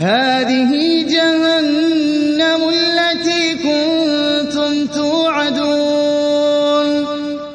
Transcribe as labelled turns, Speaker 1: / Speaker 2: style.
Speaker 1: هذه جهنم التي كنتم توعدون.